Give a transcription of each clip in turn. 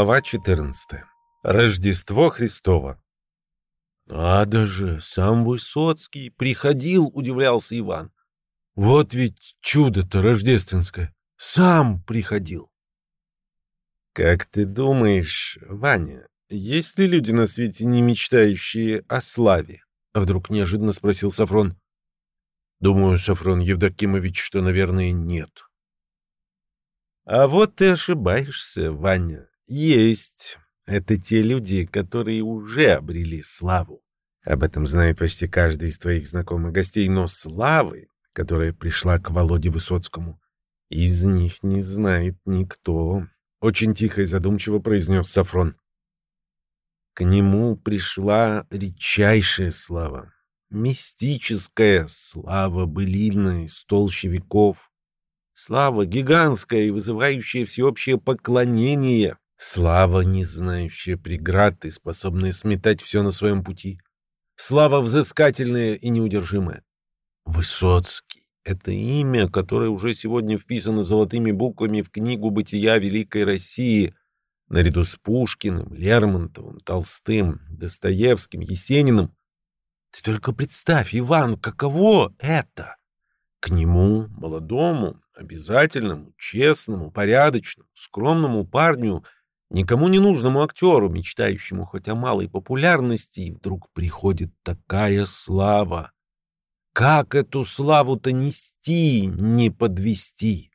Глава 14. Рождество Христово. «Надо же, сам Высоцкий приходил», — удивлялся Иван. «Вот ведь чудо-то рождественское. Сам приходил». «Как ты думаешь, Ваня, есть ли люди на свете, не мечтающие о славе?» — вдруг неожиданно спросил Сафрон. «Думаю, Сафрон Евдокимович, что, наверное, нет». «А вот ты ошибаешься, Ваня. Есть. Это те люди, которые уже обрели славу. Об этом знает почти каждый из твоих знакомых гостей, но славы, которая пришла к Володе Высоцкому, из них не знает никто. Очень тихо и задумчиво произнес Сафрон. К нему пришла редчайшая слава, мистическая слава былинная из толщи веков, слава гигантская и вызывающая всеобщее поклонение, Слава, не знающая преград и способная сметать все на своем пути. Слава взыскательная и неудержимая. Высоцкий — это имя, которое уже сегодня вписано золотыми буквами в книгу «Бытия Великой России», наряду с Пушкиным, Лермонтовым, Толстым, Достоевским, Есениным. Ты только представь, Иван, каково это? К нему, молодому, обязательному, честному, порядочному, скромному парню — Никому не нужному актеру, мечтающему хоть о малой популярности, и вдруг приходит такая слава. Как эту славу-то нести, не подвести?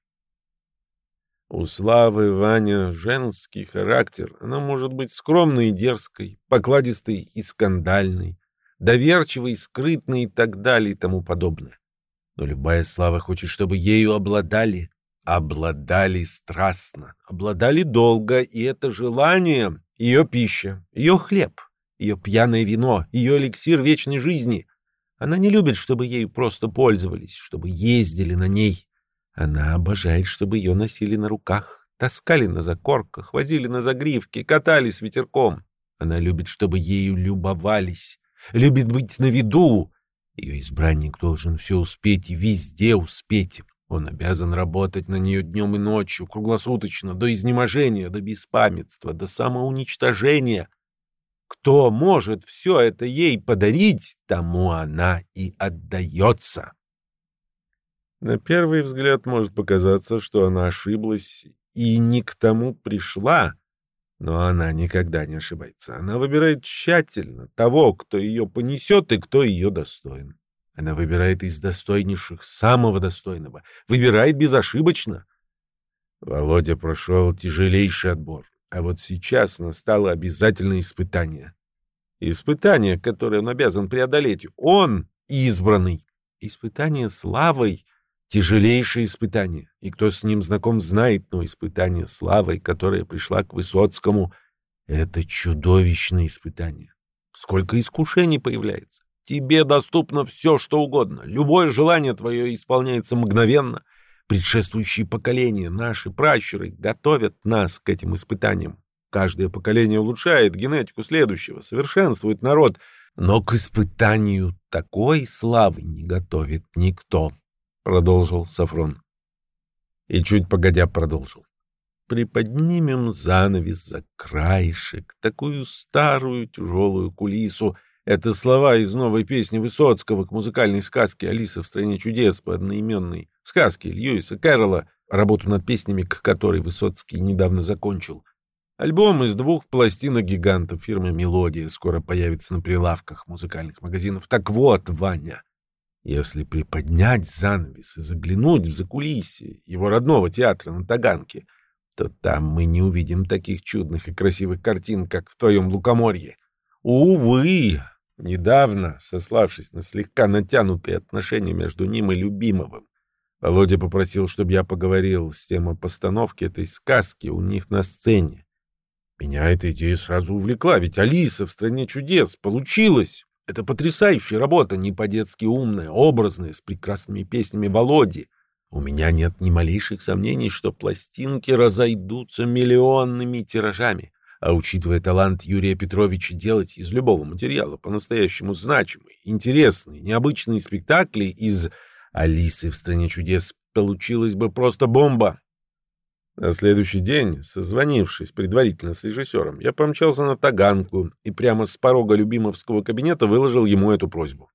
У славы, Ваня, женский характер. Она может быть скромной и дерзкой, покладистой и скандальной, доверчивой, скрытной и так далее и тому подобное. Но любая слава хочет, чтобы ею обладали, обладали страстно, обладали долго, и это желание — ее пища, ее хлеб, ее пьяное вино, ее эликсир вечной жизни. Она не любит, чтобы ею просто пользовались, чтобы ездили на ней. Она обожает, чтобы ее носили на руках, таскали на закорках, возили на загривке, катались ветерком. Она любит, чтобы ею любовались, любит быть на виду. Ее избранник должен все успеть и везде успеть. Он обязан работать на нее днем и ночью, круглосуточно, до изнеможения, до беспамятства, до самоуничтожения. Кто может все это ей подарить, тому она и отдается. На первый взгляд может показаться, что она ошиблась и не к тому пришла, но она никогда не ошибается. Она выбирает тщательно того, кто ее понесет и кто ее достоин. Она выбирает из достойнейших самого достойного, выбирает безошибочно. Володя прошел тяжелейший отбор, а вот сейчас настало обязательное испытание. Испытание, которое он обязан преодолеть. Он избранный. Испытание славой — тяжелейшее испытание. И кто с ним знаком, знает, но испытание славой, которое пришла к Высоцкому, — это чудовищное испытание. Сколько искушений появляется. Тебе доступно все, что угодно. Любое желание твое исполняется мгновенно. Предшествующие поколения, наши пращуры, готовят нас к этим испытаниям. Каждое поколение улучшает генетику следующего, совершенствует народ, но к испытанию такой славы не готовит никто, — продолжил Сафрон. И чуть погодя продолжил. Приподнимем занавес за краешек, такую старую тяжелую кулису, это слова из новой песни Высоцкого к музыкальной сказке «Алиса в стране чудес» по одноименной сказке Льюиса Кэрролла, работу над песнями, к которой Высоцкий недавно закончил. Альбом из двух пластинок гигантов фирмы «Мелодия» скоро появится на прилавках музыкальных магазинов. Так вот, Ваня, если приподнять занавес и заглянуть в закулисье его родного театра на Таганке, то там мы не увидим таких чудных и красивых картин, как в твоем лукоморье. Увы, Недавно, сославшись на слегка натянутые отношения между ним и любимым, Володя попросил, чтобы я поговорил с тем о постановке этой сказки у них на сцене. Меня эта идея сразу увлекла, ведь Алиса в «Стране чудес» получилась. Это потрясающая работа, не по-детски умная, образная, с прекрасными песнями Володи. У меня нет ни малейших сомнений, что пластинки разойдутся миллионными тиражами. А учитывая талант Юрия Петровича делать из любого материала по-настоящему значимые, интересные, необычные спектакли из «Алисы в стране чудес» получилась бы просто бомба. На следующий день, созвонившись предварительно с режиссером, я помчался на Таганку и прямо с порога любимовского кабинета выложил ему эту просьбу.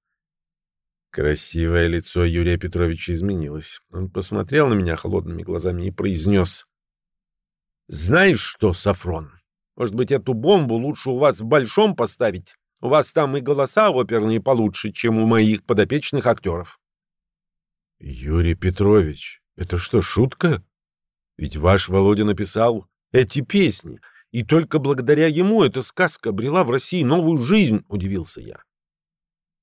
Красивое лицо Юрия Петровича изменилось. Он посмотрел на меня холодными глазами и произнес. «Знаешь что, Сафрон, может быть, эту бомбу лучше у вас в Большом поставить? У вас там и голоса оперные получше, чем у моих подопечных актеров». «Юрий Петрович, это что, шутка?» Ведь ваш Володя написал эти песни, и только благодаря ему эта сказка обрела в России новую жизнь, удивился я.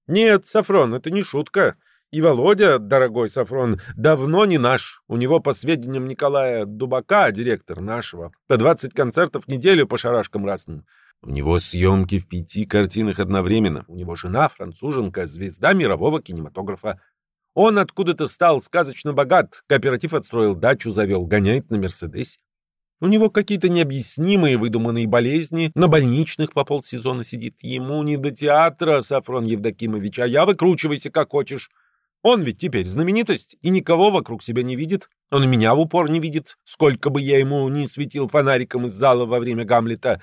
Нет, Сафрон, это не шутка. И Володя, дорогой Сафрон, давно не наш. У него, по сведениям Николая Дубака, директор нашего, по 20 концертов в неделю по шарашкам разным. У него съемки в пяти картинах одновременно. У него жена, француженка, звезда мирового кинематографа. Он откуда-то стал сказочно богат, кооператив отстроил дачу, завел, гоняет на Мерседесе. У него какие-то необъяснимые выдуманные болезни, на больничных по полсезона сидит. Ему не до театра, Сафрон Евдокимович, а я выкручивайся как хочешь. Он ведь теперь знаменитость и никого вокруг себя не видит. Он меня в упор не видит, сколько бы я ему ни светил фонариком из зала во время Гамлета.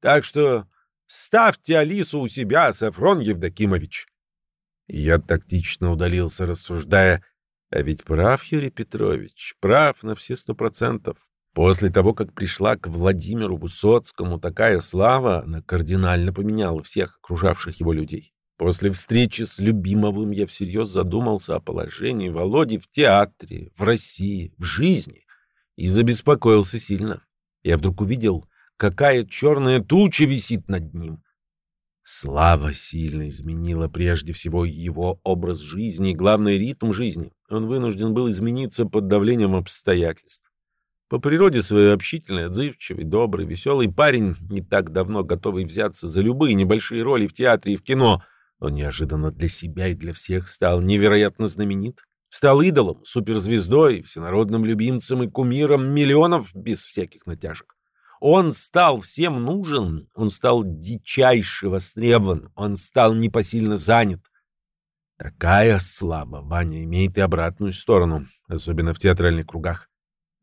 Так что ставьте Алису у себя, Сафрон Евдокимович. Я тактично удалился, рассуждая, а ведь прав Юрий Петрович, прав на все сто процентов. После того, как пришла к Владимиру Высоцкому такая слава, она кардинально поменяла всех окружавших его людей. После встречи с Любимовым я всерьез задумался о положении Володи в театре, в России, в жизни и забеспокоился сильно. Я вдруг увидел, какая черная туча висит над ним. Слава сильно изменила прежде всего его образ жизни и, главный ритм жизни. Он вынужден был измениться под давлением обстоятельств. По природе своей общительный, отзывчивый, добрый, веселый парень, не так давно готовый взяться за любые небольшие роли в театре и в кино, он неожиданно для себя и для всех стал невероятно знаменит. Стал идолом, суперзвездой, всенародным любимцем и кумиром миллионов без всяких натяжек. Он стал всем нужен, он стал дичайше востребован, он стал непосильно занят. Такая слава Ваня имеет и обратную сторону, особенно в театральных кругах.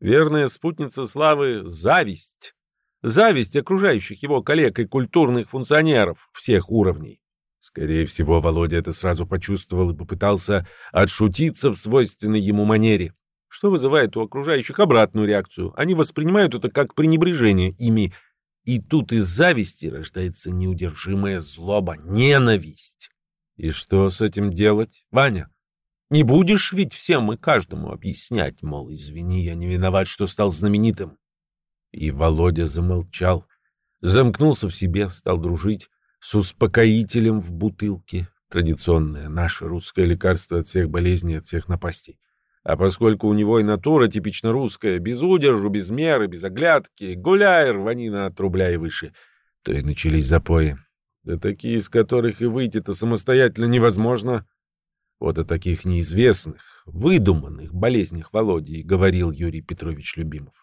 Верная спутница славы — зависть. Зависть окружающих его коллег и культурных функционеров всех уровней. Скорее всего, Володя это сразу почувствовал и попытался отшутиться в свойственной ему манере что вызывает у окружающих обратную реакцию. Они воспринимают это как пренебрежение ими, и тут из зависти рождается неудержимая злоба, ненависть. И что с этим делать, Ваня? Не будешь ведь всем и каждому объяснять, мол, извини, я не виноват, что стал знаменитым. И Володя замолчал, замкнулся в себе, стал дружить с успокоителем в бутылке, традиционное наше русское лекарство от всех болезней, от всех напастей. А поскольку у него и натура типично русская, без удержу, без меры, без оглядки, гуляй, рванина от рубля и выше, то и начались запои. Да такие, из которых и выйти-то самостоятельно невозможно. Вот о таких неизвестных, выдуманных болезнях Володи говорил Юрий Петрович Любимов.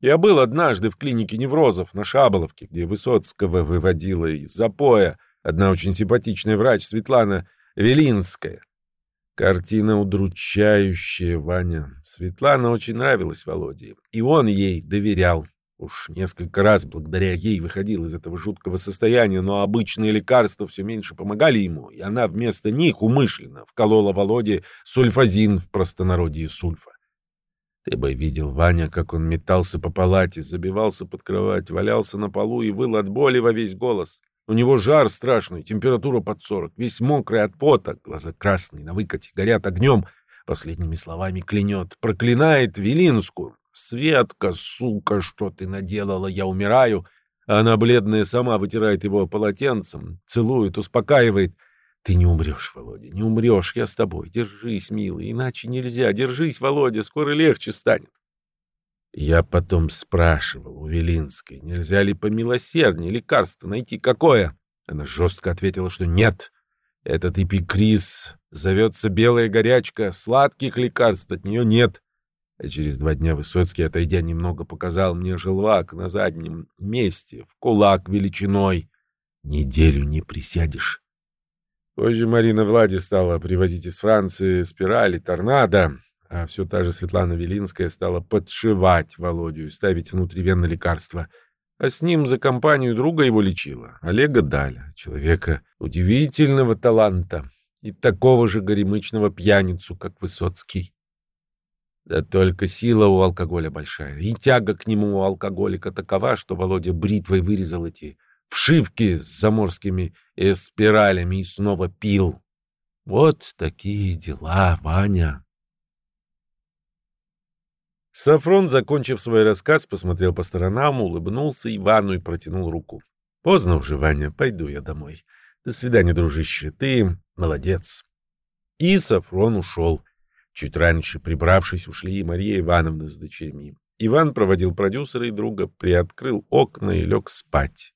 Я был однажды в клинике неврозов на Шаболовке, где Высоцкого выводила из запоя одна очень симпатичная врач Светлана Велинская. Картина удручающая, Ваня. Светлана очень нравилась Володе, и он ей доверял. Уж несколько раз благодаря ей выходил из этого жуткого состояния, но обычные лекарства все меньше помогали ему, и она вместо них умышленно вколола Володе сульфазин в простонародье сульфа. Ты бы видел, Ваня, как он метался по палате, забивался под кровать, валялся на полу и выл от боли во весь голос. У него жар страшный, температура под сорок, весь мокрый от пота, глаза красные, на выкате, горят огнем. Последними словами клянет, проклинает Велинскую. «Светка, сука, что ты наделала? Я умираю!» А она, бледная, сама вытирает его полотенцем, целует, успокаивает. «Ты не умрешь, Володя, не умрешь, я с тобой. Держись, милый, иначе нельзя. Держись, Володя, скоро легче станет». Я потом спрашивал у Велинской, нельзя ли помилосерднее лекарство найти какое. Она жестко ответила, что нет. Этот эпикриз зовется белая горячка, сладких лекарств от нее нет. А через два дня Высоцкий, отойдя немного, показал мне желвак на заднем месте, в кулак величиной. Неделю не присядешь. Позже Марина Влади стала привозить из Франции спирали, торнадо. а все та же Светлана Велинская стала подшивать Володю и ставить внутривенно лекарства. А с ним за компанию друга его лечила, Олега Даля, человека удивительного таланта и такого же горемычного пьяницу, как Высоцкий. Да только сила у алкоголя большая, и тяга к нему у алкоголика такова, что Володя бритвой вырезал эти вшивки с заморскими спиралями и снова пил. Вот такие дела, Ваня. Сафрон, закончив свой рассказ, посмотрел по сторонам, улыбнулся Ивану и протянул руку. Поздно уже, Ваня, пойду я домой. До свидания, дружище, ты молодец. И Сафрон ушел. Чуть раньше, прибравшись, ушли и Мария Ивановна с дочерьми. Иван проводил продюсера и друга, приоткрыл окна и лег спать.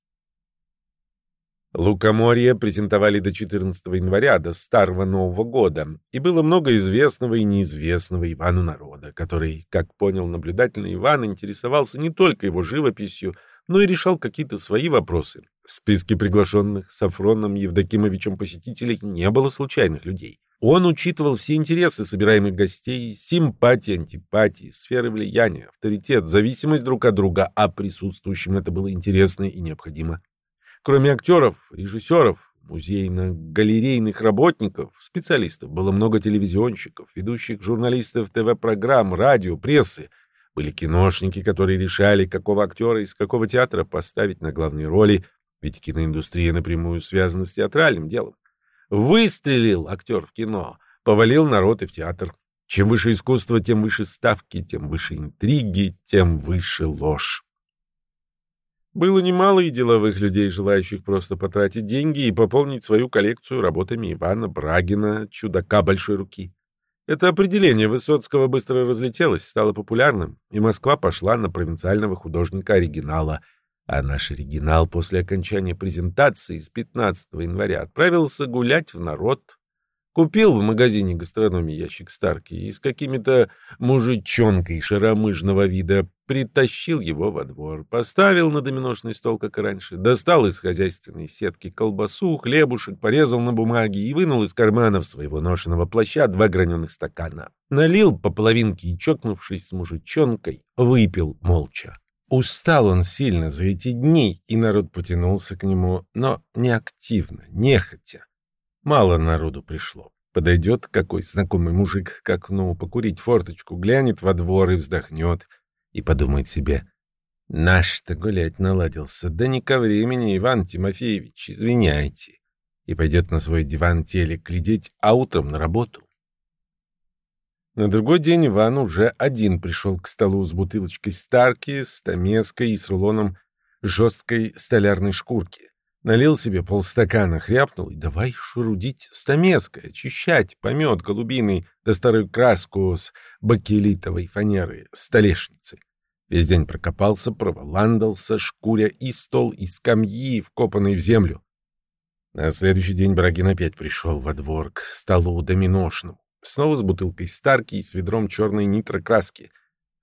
Лукоморье презентовали до 14 января, до Старого Нового года, и было много известного и неизвестного Ивану народа, который, как понял наблюдательный Иван, интересовался не только его живописью, но и решал какие-то свои вопросы. В списке приглашенных Сафроном Евдокимовичем посетителей не было случайных людей. Он учитывал все интересы собираемых гостей, симпатии, антипатии, сферы влияния, авторитет, зависимость друг от друга, а присутствующим это было интересно и необходимо. Кроме актеров, режиссеров, музейно-галерейных работников, специалистов, было много телевизионщиков, ведущих журналистов ТВ-программ, радио, прессы. Были киношники, которые решали, какого актера из какого театра поставить на главные роли, ведь киноиндустрия напрямую связана с театральным делом. Выстрелил актер в кино, повалил народ и в театр. Чем выше искусство, тем выше ставки, тем выше интриги, тем выше ложь. Было немало и деловых людей, желающих просто потратить деньги и пополнить свою коллекцию работами Ивана Брагина, чудака большой руки. Это определение Высоцкого быстро разлетелось, стало популярным, и Москва пошла на провинциального художника-оригинала. А наш оригинал после окончания презентации с 15 января отправился гулять в народ, Купил в магазине гастрономии ящик Старки и с какими-то мужичонкой шаромыжного вида притащил его во двор, поставил на доминошный стол, как и раньше, достал из хозяйственной сетки колбасу, хлебушек, порезал на бумаге и вынул из карманов своего ношеного плаща два граненых стакана. Налил по половинке и, чокнувшись с мужичонкой, выпил молча. Устал он сильно за эти дни, и народ потянулся к нему, но не активно, нехотя. Мало народу пришло. Подойдет какой знакомый мужик к окну, покурить форточку, глянет во двор и вздохнет, и подумает себе, «Наш-то гулять наладился, да не ко времени, Иван Тимофеевич, извиняйте». И пойдет на свой диван телек глядеть, а утром на работу. На другой день Иван уже один пришел к столу с бутылочкой старки, с томеской и с рулоном жесткой столярной шкурки. Налил себе полстакана, хряпнул и давай шурудить стамеской, очищать помет голубиный да старую краску с бакелитовой фанеры столешницы. Весь день прокопался, проволандался, шкуря и стол, и скамьи, вкопанные в землю. На следующий день Брагин опять пришел во двор к столу доминошному. Снова с бутылкой старки и с ведром черной нитрокраски.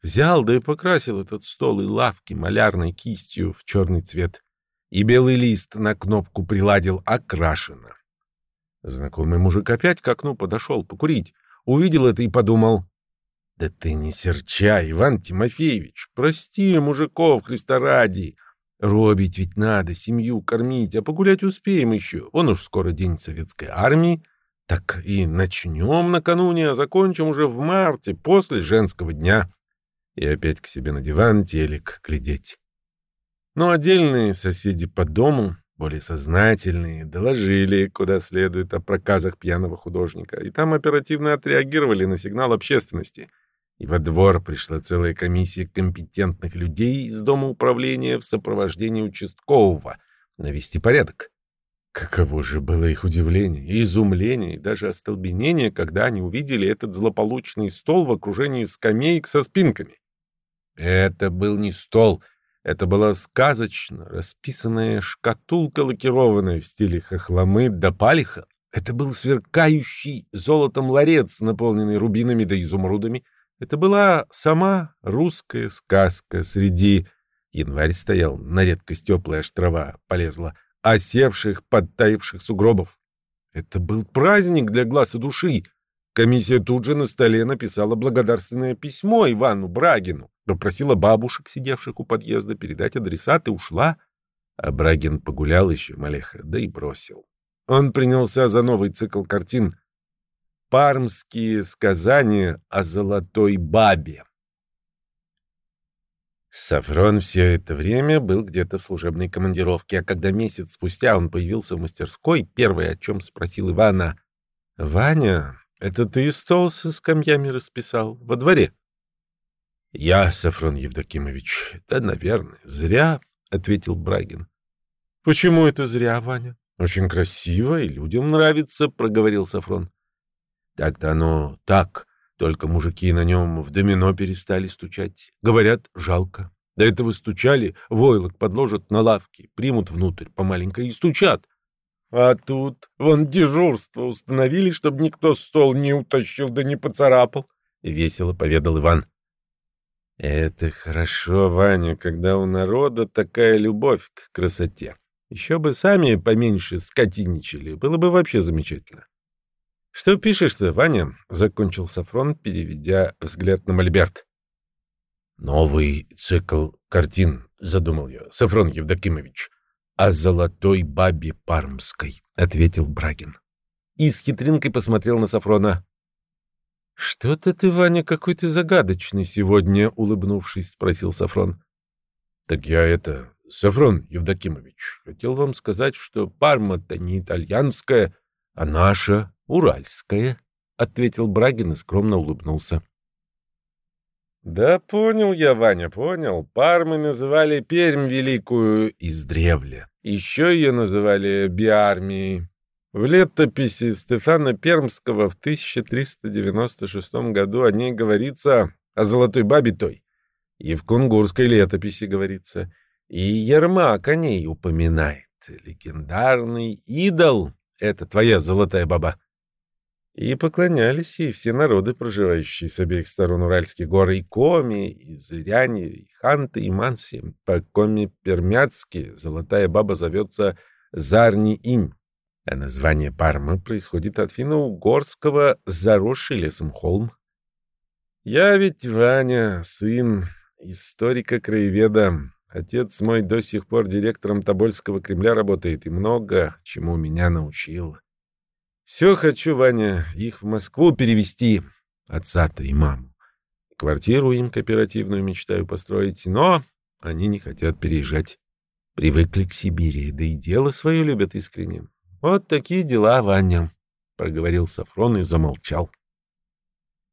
Взял да и покрасил этот стол и лавки малярной кистью в черный цвет и белый лист на кнопку приладил окрашено. Знакомый мужик опять к окну подошел покурить, увидел это и подумал, «Да ты не серчай, Иван Тимофеевич, прости мужиков, Христа ради, робить ведь надо, семью кормить, а погулять успеем еще, он уж скоро день советской армии, так и начнем накануне, а закончим уже в марте, после женского дня». И опять к себе на диван телек глядеть. Но отдельные соседи по дому, более сознательные, доложили куда следует о проказах пьяного художника, и там оперативно отреагировали на сигнал общественности. И во двор пришла целая комиссия компетентных людей из дома управления в сопровождении участкового навести порядок. Каково же было их удивление, изумление и даже остолбенение, когда они увидели этот злополучный стол в окружении скамеек со спинками. Это был не стол — это была сказочно расписанная шкатулка, лакированная в стиле хохломы да палиха. Это был сверкающий золотом ларец, наполненный рубинами да изумрудами. Это была сама русская сказка среди... Январь стоял, на редкость теплая аж трава полезла, осевших, подтаивших сугробов. Это был праздник для глаз и души. Комиссия тут же на столе написала благодарственное письмо Ивану Брагину, попросила бабушек, сидевших у подъезда, передать адресат и ушла. А Брагин погулял еще малеха, да и бросил. Он принялся за новый цикл картин «Пармские сказания о золотой бабе». Сафрон все это время был где-то в служебной командировке, а когда месяц спустя он появился в мастерской, первое, о чем спросил Ивана, «Ваня, это ты стол со скамьями расписал во дворе?» «Я, Сафрон Евдокимович, да, наверное, зря», — ответил Брагин. «Почему это зря, Ваня? Очень красиво и людям нравится», — проговорил Сафрон. «Так-то оно так». Только мужики на нем в домино перестали стучать. Говорят, жалко. До этого стучали, войлок подложат на лавки, примут внутрь по маленькой и стучат. А тут вон дежурство установили, чтобы никто стол не утащил да не поцарапал. — весело поведал Иван. — Это хорошо, Ваня, когда у народа такая любовь к красоте. Еще бы сами поменьше скотиничали, было бы вообще замечательно. — Что пишешь-то, Ваня? — закончил Сафрон, переведя взгляд на Мольберт. — Новый цикл картин, — задумал я, — Сафрон Евдокимович. — О золотой бабе Пармской, — ответил Брагин. И с хитринкой посмотрел на Сафрона. — Что-то ты, Ваня, какой ты загадочный сегодня, — улыбнувшись, спросил Сафрон. — Так я это, Сафрон Евдокимович, хотел вам сказать, что Парма-то не итальянская, а наша «Уральское», — ответил Брагин и скромно улыбнулся. «Да понял я, Ваня, понял. Пармы называли Пермь Великую издревле. Еще ее называли Биармией. В летописи Стефана Пермского в 1396 году о ней говорится, о золотой бабе той. И в кунгурской летописи говорится. И Ермак о ней упоминает. Легендарный идол — это твоя золотая баба. И поклонялись ей все народы, проживающие с обеих сторон Уральских гор, и Коми, и Зыряне, и Ханты, и Манси. По Коми-Пермяцки золотая баба зовется Зарни-Инь, а название Пармы происходит от финно-угорского «заросший лесом холм». Я ведь, Ваня, сын историка-краеведа. Отец мой до сих пор директором Тобольского Кремля работает и много чему меня научил. Все хочу, Ваня, их в Москву перевести, отца-то и маму. Квартиру им кооперативную мечтаю построить, но они не хотят переезжать. Привыкли к Сибири, да и дело свое любят искренне. Вот такие дела, Ваня, — проговорил Сафрон и замолчал.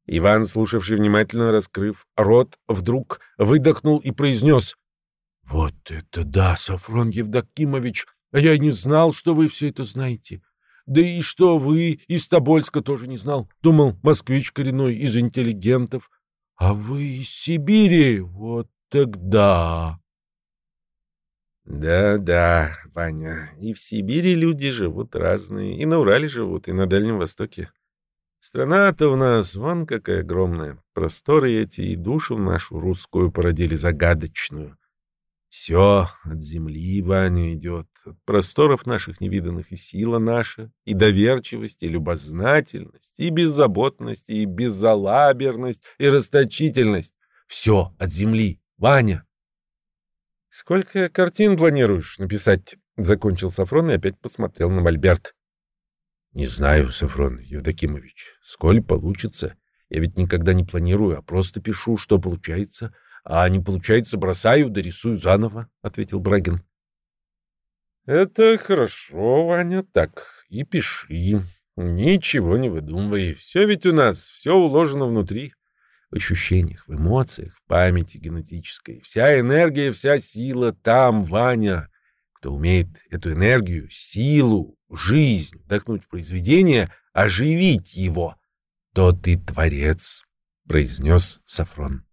Иван, слушавший внимательно, раскрыв рот, вдруг выдохнул и произнес. — Вот это да, Сафрон Евдокимович! А я не знал, что вы все это знаете. Да и что вы из Тобольска тоже не знал. Думал, москвич коренной, из интеллигентов. А вы из Сибири, вот тогда. Да-да, Ваня, и в Сибири люди живут разные, и на Урале живут, и на Дальнем Востоке. Страна-то у нас вон какая огромная. Просторы эти и душу нашу русскую породили загадочную. Все от земли, Ваня, идет, просторов наших невиданных и сила наша, и доверчивость, и любознательность, и беззаботность, и безалаберность, и расточительность. Все от земли, Ваня. Сколько картин планируешь написать? Закончил Сафрон и опять посмотрел на Мольберт. Не знаю, Сафрон Евдокимович, сколь получится. Я ведь никогда не планирую, а просто пишу, что получается — а не получается, бросаю, дорисую заново, — ответил Брагин. — Это хорошо, Ваня, так и пиши. Ничего не выдумывай. Все ведь у нас, все уложено внутри. В ощущениях, в эмоциях, в памяти генетической. Вся энергия, вся сила там, Ваня. Кто умеет эту энергию, силу, жизнь вдохнуть в произведение, оживить его, тот и творец, — произнес Сафрон.